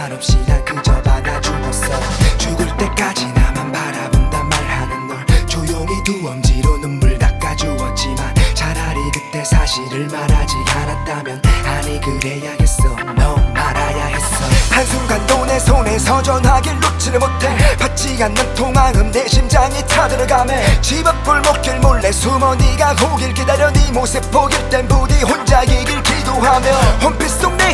말없이 날 그저 받아 주었어. 죽을 때까지 나만 바라본다 말하는 널. 조용히 두 엄지로 눈물 닦아주었지만 차라리 그때 사실을 말하지 않았다면 아니 그래야겠어. 너 말아야 했어. 한순간도 내 손에서 전화길 놓지를 못해. 받지 않는 통화음 내 심장이 타들어가네 집 앞 골목길 몰래 숨어 네가 오길 기다려 네 모습 보길 땐 부디 혼자 이길 기도하며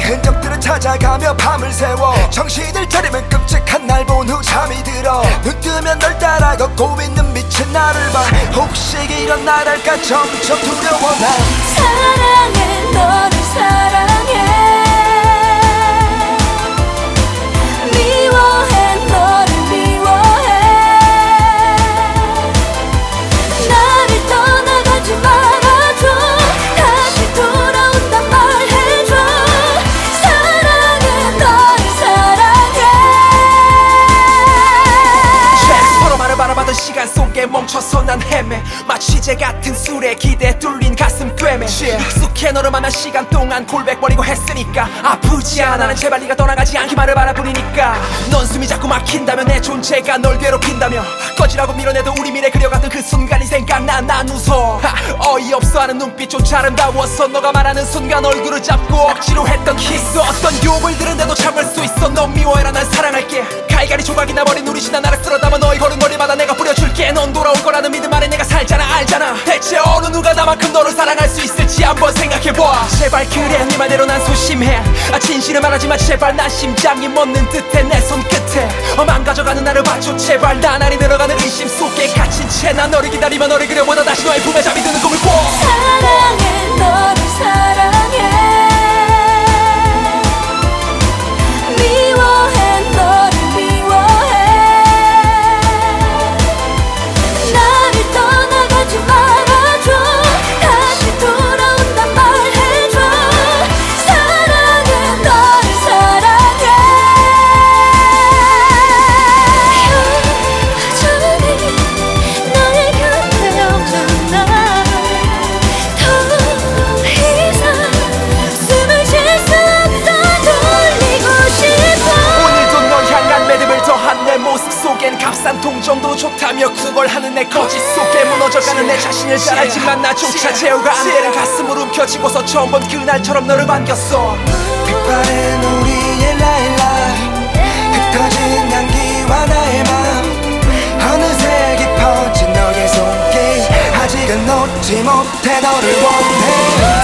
흔적들을 찾아가며 밤을 새워 정신을 차리면 끔찍한 날 본 후 잠이 들어 눈 뜨면 널 따라 걷고 있는 미친 나를 봐 혹시 이런 나랄까 점점 두려워 난 사랑해 시간 속에 멈춰서 난 헤매 마치 제 같은 술에 기대 뚫린 가슴 꿰매 익숙해 너를 만난 시간 동안 골백 거리고 했으니까 아프지 않아 나는 제발 네가 떠나가지 않기만을 바라보니까 넌 숨이 자꾸 막힌다면 내 존재가 널 괴롭힌다며 꺼지라고 밀어내도 우리 미래 그려갔던 그 순간이 생각나 난 웃어 하, 어이없어 하는 눈빛조차 아름다웠어 너가 말하는 순간 얼굴을 잡고 억지로 했던 키스 어떤 욕을 듣는데도 참을 수 있어 넌 미워해라 난 사랑할게. 갈가리 조각이 나버린 우리 지난 날을 쓸어 담아 너의 걸음걸이마다 알잖아. 대체 어느 누가 나만큼 너를 사랑할 수 있을지 한번 생각해봐 제발 그래 네 말대로 난 소심해. 아 진실을 말하지만 제발 난 심장이 멎는 듯해. 내 손끝에 어 망가져가는 나를 봐줘. 제발 나날이 늘어가는 의심 속에 갇힌 채 난 너를 기다리며 너를 그려보다 다시 너의 품에 잠이 드는 꿈을 꿔. 사랑해 너 정도 좋다며 구걸하는 내 거짓 속에 무너져가는 내 자신을 잘 알지만 나조차 제어가 안 되는 가슴을 움켜쥐고서 처음 본 그날처럼 너를 반겼어. 빛바랜 우리의 라일락 흩어진 향기와 나의 맘 어느새 깊어진 너의 손길. 아직은 놓지 못해 너를 원해